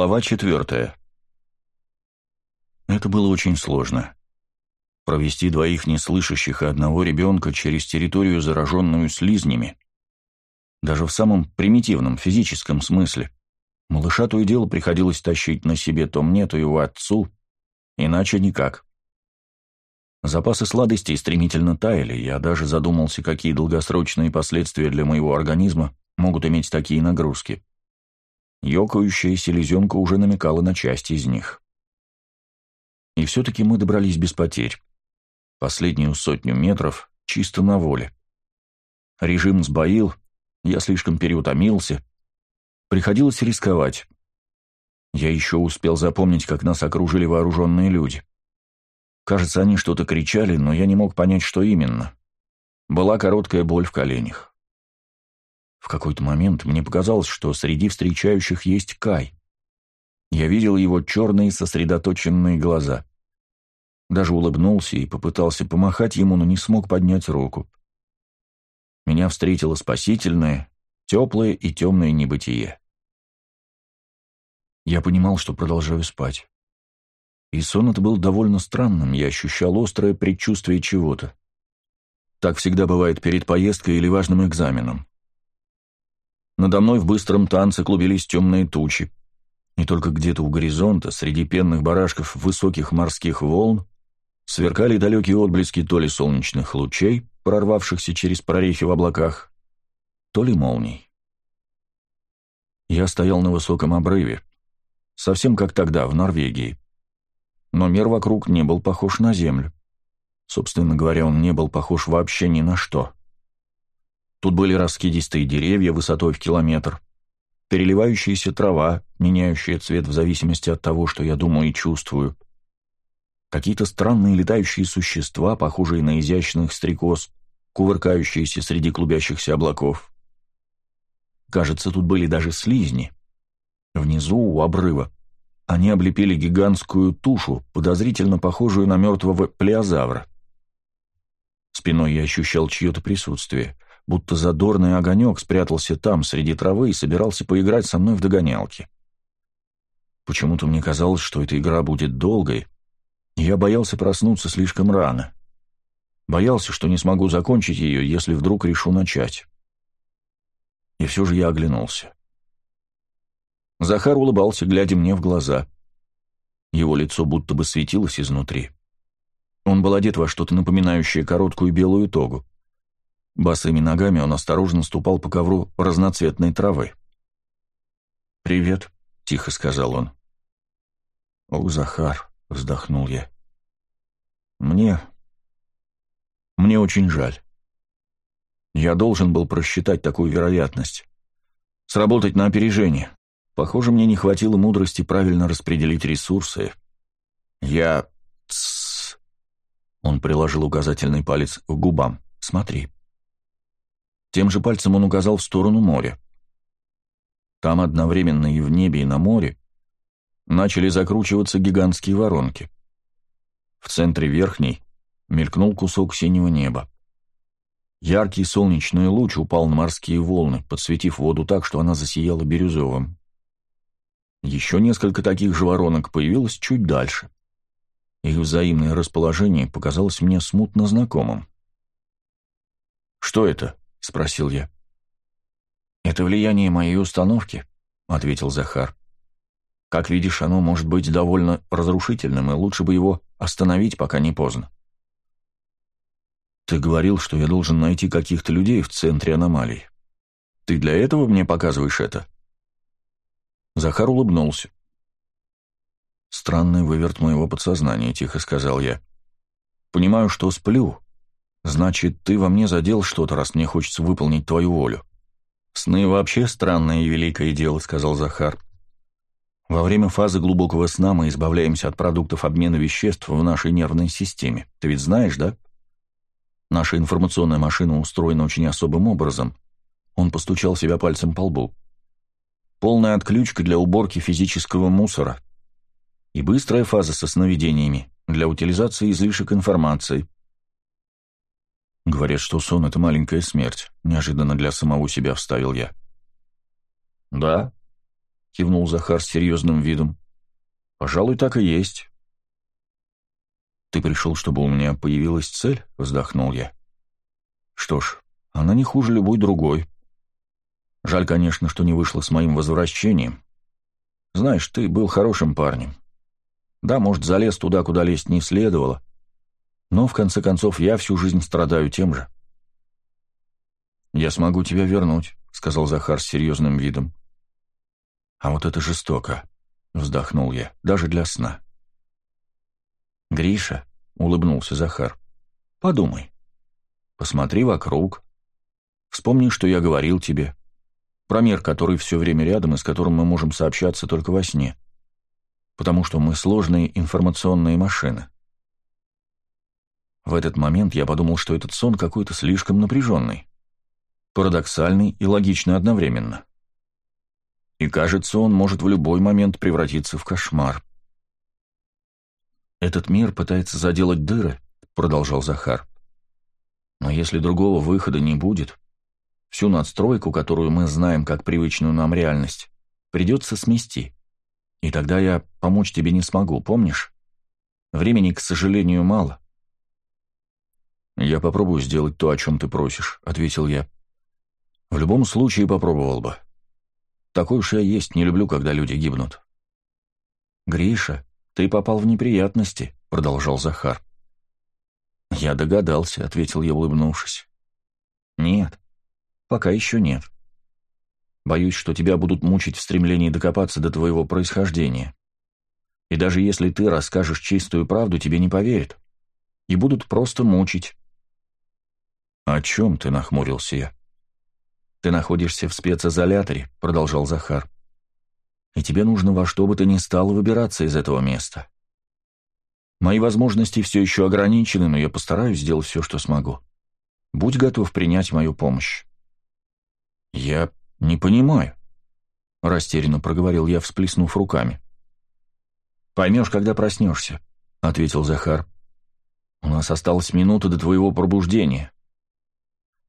Глава четвертая. Это было очень сложно. Провести двоих неслышащих и одного ребенка через территорию, зараженную слизнями. Даже в самом примитивном физическом смысле. Малыша то и дело приходилось тащить на себе то мне, то его отцу, иначе никак. Запасы сладостей стремительно таяли, я даже задумался, какие долгосрочные последствия для моего организма могут иметь такие нагрузки. Ёкающая селезенка уже намекала на часть из них. И все-таки мы добрались без потерь. Последнюю сотню метров чисто на воле. Режим сбоил, я слишком переутомился. Приходилось рисковать. Я еще успел запомнить, как нас окружили вооруженные люди. Кажется, они что-то кричали, но я не мог понять, что именно. Была короткая боль в коленях. В какой-то момент мне показалось, что среди встречающих есть Кай. Я видел его черные сосредоточенные глаза. Даже улыбнулся и попытался помахать ему, но не смог поднять руку. Меня встретило спасительное, теплое и темное небытие. Я понимал, что продолжаю спать. И сон это был довольно странным, я ощущал острое предчувствие чего-то. Так всегда бывает перед поездкой или важным экзаменом. Надо мной в быстром танце клубились темные тучи. И только где-то у горизонта, среди пенных барашков высоких морских волн, сверкали далекие отблески то ли солнечных лучей, прорвавшихся через прорехи в облаках, то ли молний. Я стоял на высоком обрыве, совсем как тогда, в Норвегии. Но мир вокруг не был похож на землю. Собственно говоря, он не был похож вообще ни на что. Тут были раскидистые деревья высотой в километр, переливающаяся трава, меняющая цвет в зависимости от того, что я думаю и чувствую, какие-то странные летающие существа, похожие на изящных стрекоз, кувыркающиеся среди клубящихся облаков. Кажется, тут были даже слизни. Внизу, у обрыва, они облепили гигантскую тушу, подозрительно похожую на мертвого плеозавра. Спиной я ощущал чье-то присутствие — будто задорный огонек спрятался там, среди травы, и собирался поиграть со мной в догонялки. Почему-то мне казалось, что эта игра будет долгой, и я боялся проснуться слишком рано. Боялся, что не смогу закончить ее, если вдруг решу начать. И все же я оглянулся. Захар улыбался, глядя мне в глаза. Его лицо будто бы светилось изнутри. Он был одет во что-то напоминающее короткую белую тогу. Босыми ногами он осторожно ступал по ковру разноцветной травы. «Привет», — тихо сказал он. «Ох, Захар», — вздохнул я. «Мне... мне очень жаль. Я должен был просчитать такую вероятность. Сработать на опережение. Похоже, мне не хватило мудрости правильно распределить ресурсы. Я... Тссс. Он приложил указательный палец к губам. «Смотри». Тем же пальцем он указал в сторону моря. Там одновременно и в небе, и на море начали закручиваться гигантские воронки. В центре верхней мелькнул кусок синего неба. Яркий солнечный луч упал на морские волны, подсветив воду так, что она засияла бирюзовым. Еще несколько таких же воронок появилось чуть дальше. Их взаимное расположение показалось мне смутно знакомым. «Что это?» — спросил я. «Это влияние моей установки», — ответил Захар. «Как видишь, оно может быть довольно разрушительным, и лучше бы его остановить, пока не поздно». «Ты говорил, что я должен найти каких-то людей в центре аномалий. Ты для этого мне показываешь это?» Захар улыбнулся. «Странный выверт моего подсознания», — тихо сказал я. «Понимаю, что сплю, Значит, ты во мне задел что-то, раз мне хочется выполнить твою волю. Сны вообще странное и великое дело, сказал Захар. Во время фазы глубокого сна мы избавляемся от продуктов обмена веществ в нашей нервной системе. Ты ведь знаешь, да? Наша информационная машина устроена очень особым образом. Он постучал себя пальцем по лбу. Полная отключка для уборки физического мусора. И быстрая фаза со сновидениями для утилизации излишек информации – Говорят, что сон — это маленькая смерть. Неожиданно для самого себя вставил я. Да. — кивнул Захар с серьезным видом. «Пожалуй, так и есть». «Ты пришел, чтобы у меня появилась цель?» — вздохнул я. «Что ж, она не хуже любой другой. Жаль, конечно, что не вышло с моим возвращением. Знаешь, ты был хорошим парнем. Да, может, залез туда, куда лезть не следовало, но, в конце концов, я всю жизнь страдаю тем же». «Я смогу тебя вернуть», — сказал Захар с серьезным видом. «А вот это жестоко», — вздохнул я, — «даже для сна». «Гриша», — улыбнулся Захар, — «подумай. Посмотри вокруг. Вспомни, что я говорил тебе. Про мир, который все время рядом и с которым мы можем сообщаться только во сне. Потому что мы сложные информационные машины». В этот момент я подумал, что этот сон какой-то слишком напряженный парадоксальный и логичный одновременно. И кажется, он может в любой момент превратиться в кошмар. «Этот мир пытается заделать дыры», — продолжал Захар. «Но если другого выхода не будет, всю надстройку, которую мы знаем как привычную нам реальность, придется смести. И тогда я помочь тебе не смогу, помнишь? Времени, к сожалению, мало». «Я попробую сделать то, о чем ты просишь», — ответил я. В любом случае попробовал бы. Такой уж я есть, не люблю, когда люди гибнут. «Гриша, ты попал в неприятности», — продолжал Захар. «Я догадался», — ответил я, улыбнувшись. «Нет, пока еще нет. Боюсь, что тебя будут мучить в стремлении докопаться до твоего происхождения. И даже если ты расскажешь чистую правду, тебе не поверят. И будут просто мучить». «О чем ты?» — нахмурился я. «Ты находишься в специзоляторе», — продолжал Захар. «И тебе нужно во что бы то ни стало выбираться из этого места. Мои возможности все еще ограничены, но я постараюсь сделать все, что смогу. Будь готов принять мою помощь». «Я не понимаю», — растерянно проговорил я, всплеснув руками. «Поймешь, когда проснешься», — ответил Захар. «У нас осталась минута до твоего пробуждения.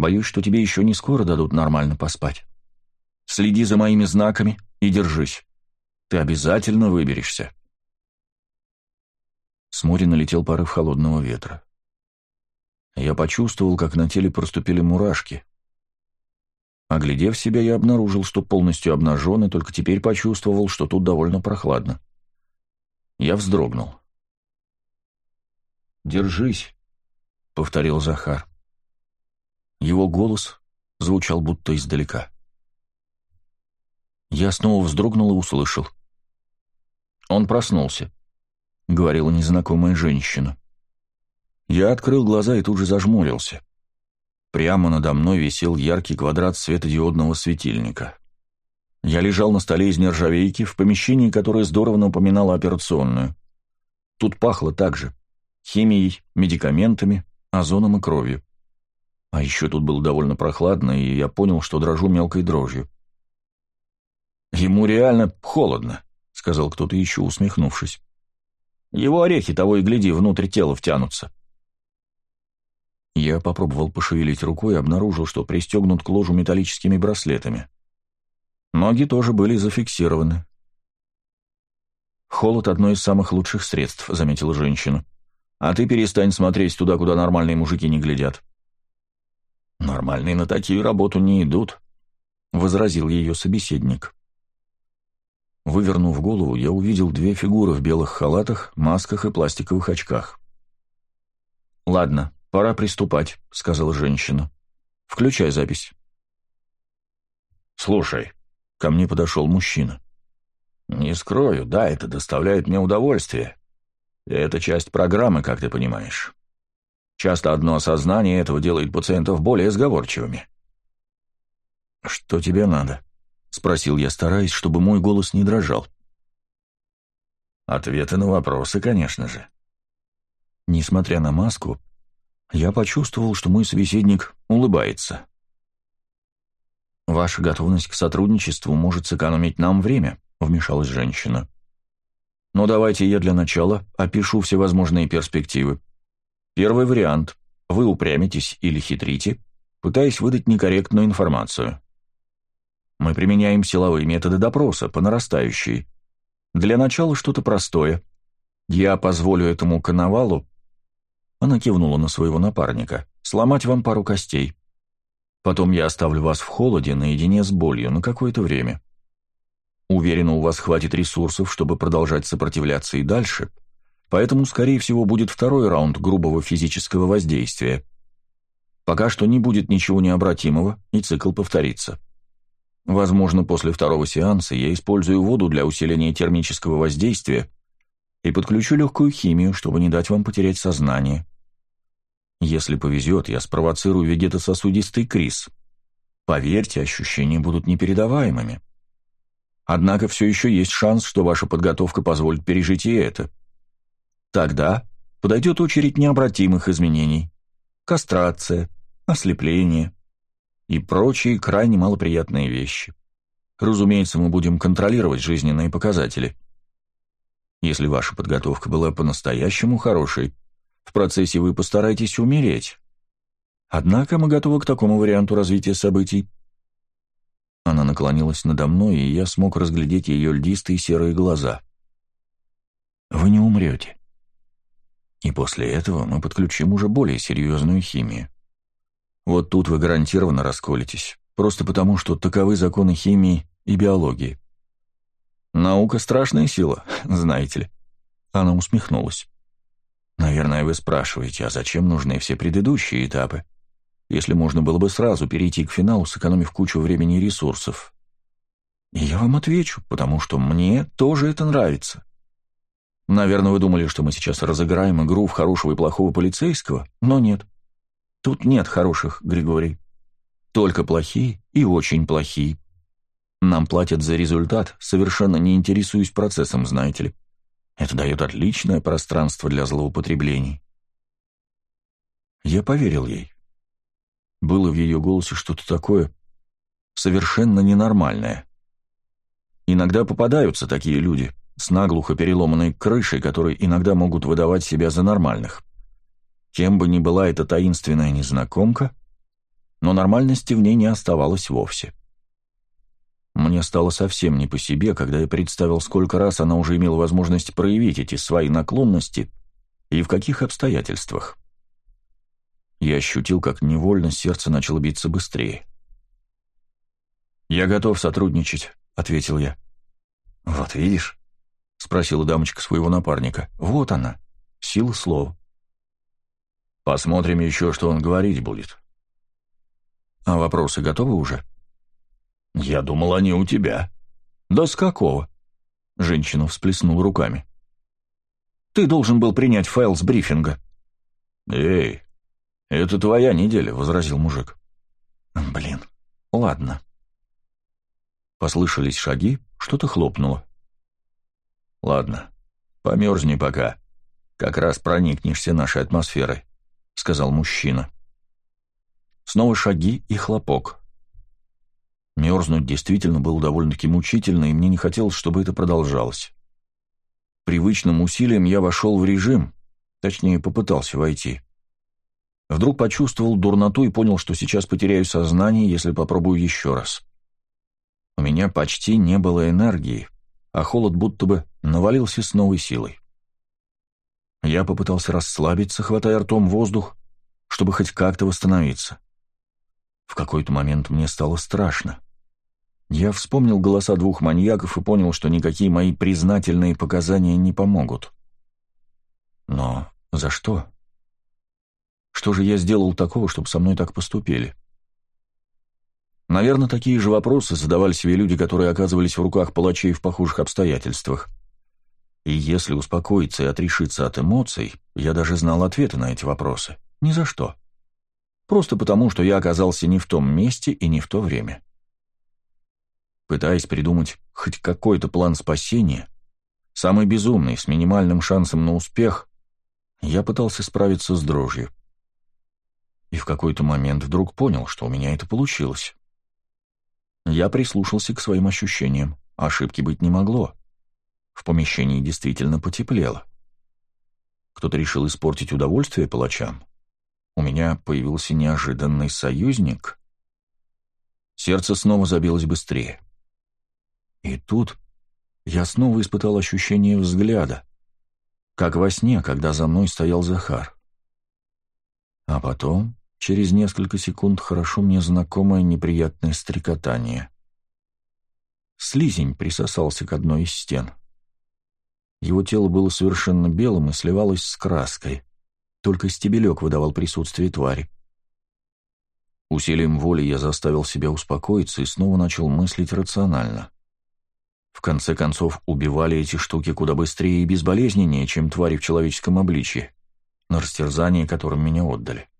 Боюсь, что тебе еще не скоро дадут нормально поспать. Следи за моими знаками и держись. Ты обязательно выберешься. С моря налетел порыв холодного ветра. Я почувствовал, как на теле проступили мурашки. Оглядев себя, я обнаружил, что полностью обнажен, и только теперь почувствовал, что тут довольно прохладно. Я вздрогнул. «Держись», — повторил Захар. Его голос звучал будто издалека. Я снова вздрогнул и услышал. «Он проснулся», — говорила незнакомая женщина. Я открыл глаза и тут же зажмурился. Прямо надо мной висел яркий квадрат светодиодного светильника. Я лежал на столе из нержавейки в помещении, которое здорово напоминало операционную. Тут пахло так же — химией, медикаментами, озоном и кровью. А еще тут было довольно прохладно, и я понял, что дрожу мелкой дрожью. «Ему реально холодно», — сказал кто-то еще, усмехнувшись. «Его орехи того и гляди, внутрь тела втянутся». Я попробовал пошевелить рукой и обнаружил, что пристегнут к ложу металлическими браслетами. Ноги тоже были зафиксированы. «Холод — одно из самых лучших средств», — заметила женщина. «А ты перестань смотреть туда, куда нормальные мужики не глядят». «Нормальные на такие работу не идут», — возразил ее собеседник. Вывернув голову, я увидел две фигуры в белых халатах, масках и пластиковых очках. «Ладно, пора приступать», — сказала женщина. «Включай запись». «Слушай», — ко мне подошел мужчина. «Не скрою, да, это доставляет мне удовольствие. Это часть программы, как ты понимаешь. Часто одно осознание этого делает пациентов более сговорчивыми. «Что тебе надо?» — спросил я, стараясь, чтобы мой голос не дрожал. Ответы на вопросы, конечно же. Несмотря на маску, я почувствовал, что мой собеседник улыбается. «Ваша готовность к сотрудничеству может сэкономить нам время», — вмешалась женщина. «Но давайте я для начала опишу всевозможные перспективы. Первый вариант. Вы упрямитесь или хитрите, пытаясь выдать некорректную информацию. Мы применяем силовые методы допроса, по нарастающей. Для начала что-то простое. Я позволю этому коновалу...» Она кивнула на своего напарника. «Сломать вам пару костей. Потом я оставлю вас в холоде наедине с болью на какое-то время. Уверена, у вас хватит ресурсов, чтобы продолжать сопротивляться и дальше, поэтому, скорее всего, будет второй раунд грубого физического воздействия. Пока что не будет ничего необратимого, и цикл повторится. Возможно, после второго сеанса я использую воду для усиления термического воздействия и подключу легкую химию, чтобы не дать вам потерять сознание. Если повезет, я спровоцирую вегетососудистый криз. Поверьте, ощущения будут непередаваемыми. Однако все еще есть шанс, что ваша подготовка позволит пережить и это. Тогда подойдет очередь необратимых изменений. Кастрация, ослепление и прочие крайне малоприятные вещи. Разумеется, мы будем контролировать жизненные показатели. Если ваша подготовка была по-настоящему хорошей, в процессе вы постараетесь умереть. Однако мы готовы к такому варианту развития событий. Она наклонилась надо мной, и я смог разглядеть ее льдистые серые глаза. Вы не умрете. И после этого мы подключим уже более серьезную химию. Вот тут вы гарантированно расколетесь, просто потому, что таковы законы химии и биологии. Наука — страшная сила, знаете ли. Она усмехнулась. Наверное, вы спрашиваете, а зачем нужны все предыдущие этапы, если можно было бы сразу перейти к финалу, сэкономив кучу времени и ресурсов? И я вам отвечу, потому что мне тоже это нравится. Наверное, вы думали, что мы сейчас разыграем игру в хорошего и плохого полицейского, но нет. Тут нет хороших, Григорий. Только плохие и очень плохие. Нам платят за результат, совершенно не интересуясь процессом, знаете ли. Это дает отличное пространство для злоупотреблений. Я поверил ей. Было в ее голосе что-то такое совершенно ненормальное. Иногда попадаются такие люди с наглухо переломанной крышей, которые иногда могут выдавать себя за нормальных. Кем бы ни была эта таинственная незнакомка, но нормальности в ней не оставалось вовсе. Мне стало совсем не по себе, когда я представил, сколько раз она уже имела возможность проявить эти свои наклонности и в каких обстоятельствах. Я ощутил, как невольно сердце начало биться быстрее. «Я готов сотрудничать», — ответил я. «Вот видишь?» — спросила дамочка своего напарника. «Вот она, сила слова». «Посмотрим еще, что он говорить будет». «А вопросы готовы уже?» «Я думал, они у тебя». «Да с какого?» Женщина всплеснула руками. «Ты должен был принять файл с брифинга». «Эй, это твоя неделя», — возразил мужик. «Блин, ладно». Послышались шаги, что-то хлопнуло. «Ладно, померзни пока. Как раз проникнешься нашей атмосферой», — сказал мужчина. Снова шаги и хлопок. Мерзнуть действительно было довольно-таки мучительно, и мне не хотелось, чтобы это продолжалось. Привычным усилием я вошел в режим, точнее, попытался войти. Вдруг почувствовал дурноту и понял, что сейчас потеряю сознание, если попробую еще раз. У меня почти не было энергии, а холод будто бы навалился с новой силой. Я попытался расслабиться, хватая ртом воздух, чтобы хоть как-то восстановиться. В какой-то момент мне стало страшно. Я вспомнил голоса двух маньяков и понял, что никакие мои признательные показания не помогут. Но за что? Что же я сделал такого, чтобы со мной так поступили? Наверное, такие же вопросы задавали себе люди, которые оказывались в руках палачей в похожих обстоятельствах. И если успокоиться и отрешиться от эмоций, я даже знал ответы на эти вопросы. Ни за что. Просто потому, что я оказался не в том месте и не в то время. Пытаясь придумать хоть какой-то план спасения, самый безумный, с минимальным шансом на успех, я пытался справиться с дрожью. И в какой-то момент вдруг понял, что у меня это получилось. Я прислушался к своим ощущениям. Ошибки быть не могло. В помещении действительно потеплело. Кто-то решил испортить удовольствие палачам. У меня появился неожиданный союзник — Сердце снова забилось быстрее. И тут я снова испытал ощущение взгляда, как во сне, когда за мной стоял Захар. А потом, через несколько секунд, хорошо мне знакомое неприятное стрекотание. Слизень присосался к одной из стен. Его тело было совершенно белым и сливалось с краской. Только стебелек выдавал присутствие твари. Усилием воли я заставил себя успокоиться и снова начал мыслить рационально. В конце концов, убивали эти штуки куда быстрее и безболезненнее, чем твари в человеческом обличье, на растерзание которым меня отдали.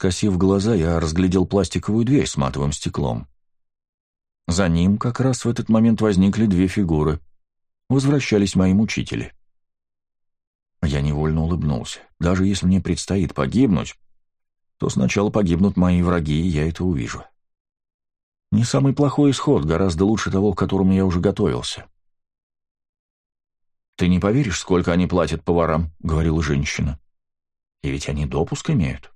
Скосив глаза, я разглядел пластиковую дверь с матовым стеклом. За ним как раз в этот момент возникли две фигуры. Возвращались мои мучители. Я невольно улыбнулся. Даже если мне предстоит погибнуть, то сначала погибнут мои враги, и я это увижу. Не самый плохой исход, гораздо лучше того, к которому я уже готовился. «Ты не поверишь, сколько они платят поварам», — говорила женщина. «И ведь они допуск имеют».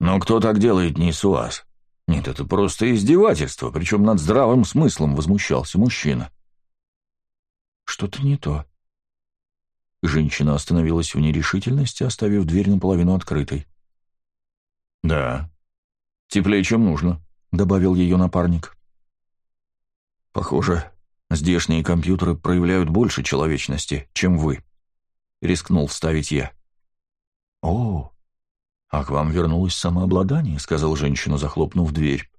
«Но кто так делает, не СУАЗ?» «Нет, это просто издевательство, причем над здравым смыслом», — возмущался мужчина. «Что-то не то». Женщина остановилась в нерешительности, оставив дверь наполовину открытой. «Да. Теплее, чем нужно», — добавил ее напарник. «Похоже, здешние компьютеры проявляют больше человечности, чем вы», — рискнул вставить я. «О, а к вам вернулось самообладание», — сказал женщина, захлопнув дверь.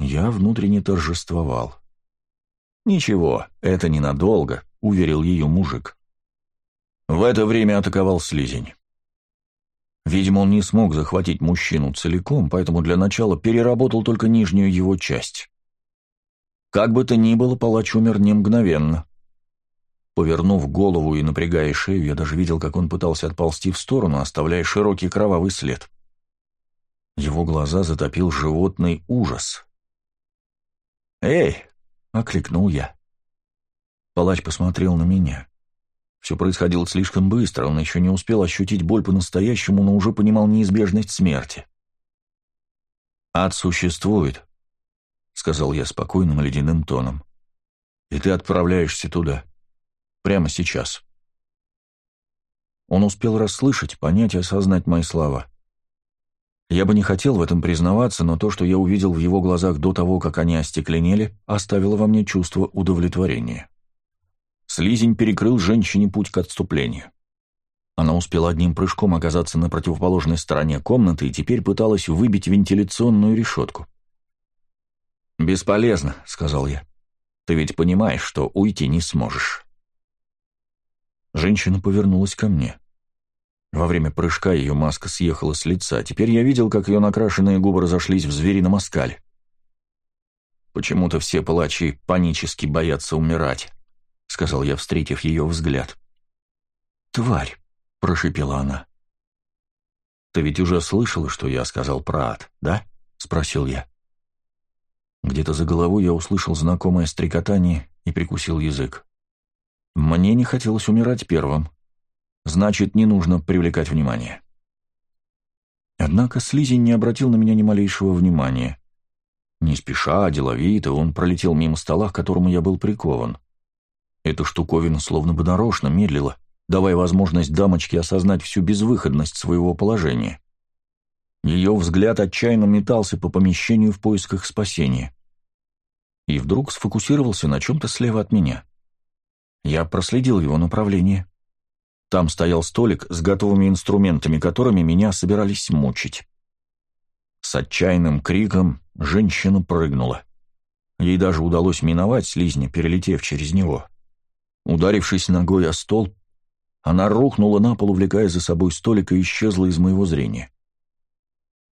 Я внутренне торжествовал. «Ничего, это ненадолго», — уверил ее мужик. В это время атаковал слизень. Видимо, он не смог захватить мужчину целиком, поэтому для начала переработал только нижнюю его часть. Как бы то ни было, палач умер не мгновенно. Повернув голову и напрягая шею, я даже видел, как он пытался отползти в сторону, оставляя широкий кровавый след. Его глаза затопил животный ужас. «Эй!» — окликнул я. Палач посмотрел на меня. Все происходило слишком быстро, он еще не успел ощутить боль по-настоящему, но уже понимал неизбежность смерти. «Ад существует», — сказал я спокойным ледяным тоном. «И ты отправляешься туда. Прямо сейчас». Он успел расслышать, понять и осознать мои слова. Я бы не хотел в этом признаваться, но то, что я увидел в его глазах до того, как они остекленели, оставило во мне чувство удовлетворения. Слизень перекрыл женщине путь к отступлению. Она успела одним прыжком оказаться на противоположной стороне комнаты и теперь пыталась выбить вентиляционную решетку. «Бесполезно», — сказал я. «Ты ведь понимаешь, что уйти не сможешь». Женщина повернулась ко мне. Во время прыжка ее маска съехала с лица. Теперь я видел, как ее накрашенные губы разошлись в зверином оскале. Почему-то все палачи панически боятся умирать. — сказал я, встретив ее взгляд. «Тварь!» — прошипела она. «Ты ведь уже слышала, что я сказал про ад, да?» — спросил я. Где-то за головой я услышал знакомое стрекотание и прикусил язык. Мне не хотелось умирать первым. Значит, не нужно привлекать внимание. Однако Слизень не обратил на меня ни малейшего внимания. Не спеша, а деловито, он пролетел мимо стола, к которому я был прикован. Эта штуковина словно бы нарочно медлила, давая возможность дамочке осознать всю безвыходность своего положения. Ее взгляд отчаянно метался по помещению в поисках спасения. И вдруг сфокусировался на чем-то слева от меня. Я проследил его направление. Там стоял столик с готовыми инструментами, которыми меня собирались мучить. С отчаянным криком женщина прыгнула. Ей даже удалось миновать слизня, перелетев через него. Ударившись ногой о стол, она рухнула на пол, увлекая за собой столик и исчезла из моего зрения.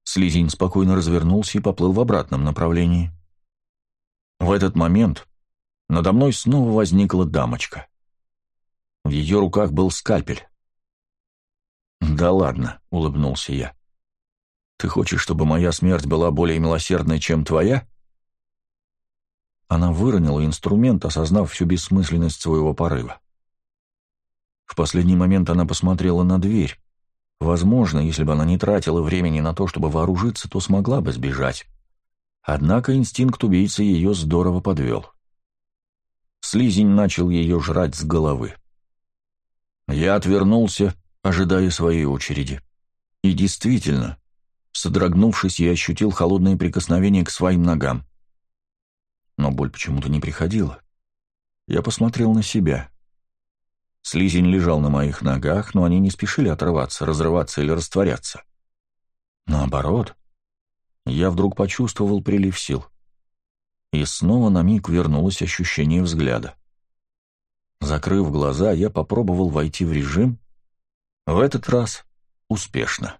Слизень спокойно развернулся и поплыл в обратном направлении. В этот момент надо мной снова возникла дамочка. В ее руках был скальпель. «Да ладно», — улыбнулся я. «Ты хочешь, чтобы моя смерть была более милосердной, чем твоя?» Она выронила инструмент, осознав всю бессмысленность своего порыва. В последний момент она посмотрела на дверь. Возможно, если бы она не тратила времени на то, чтобы вооружиться, то смогла бы сбежать. Однако инстинкт убийцы ее здорово подвел. Слизень начал ее жрать с головы. Я отвернулся, ожидая своей очереди. И действительно, содрогнувшись, я ощутил холодное прикосновение к своим ногам. Но боль почему-то не приходила. Я посмотрел на себя. Слизень лежал на моих ногах, но они не спешили отрываться, разрываться или растворяться. Наоборот, я вдруг почувствовал прилив сил. И снова на миг вернулось ощущение взгляда. Закрыв глаза, я попробовал войти в режим. В этот раз успешно.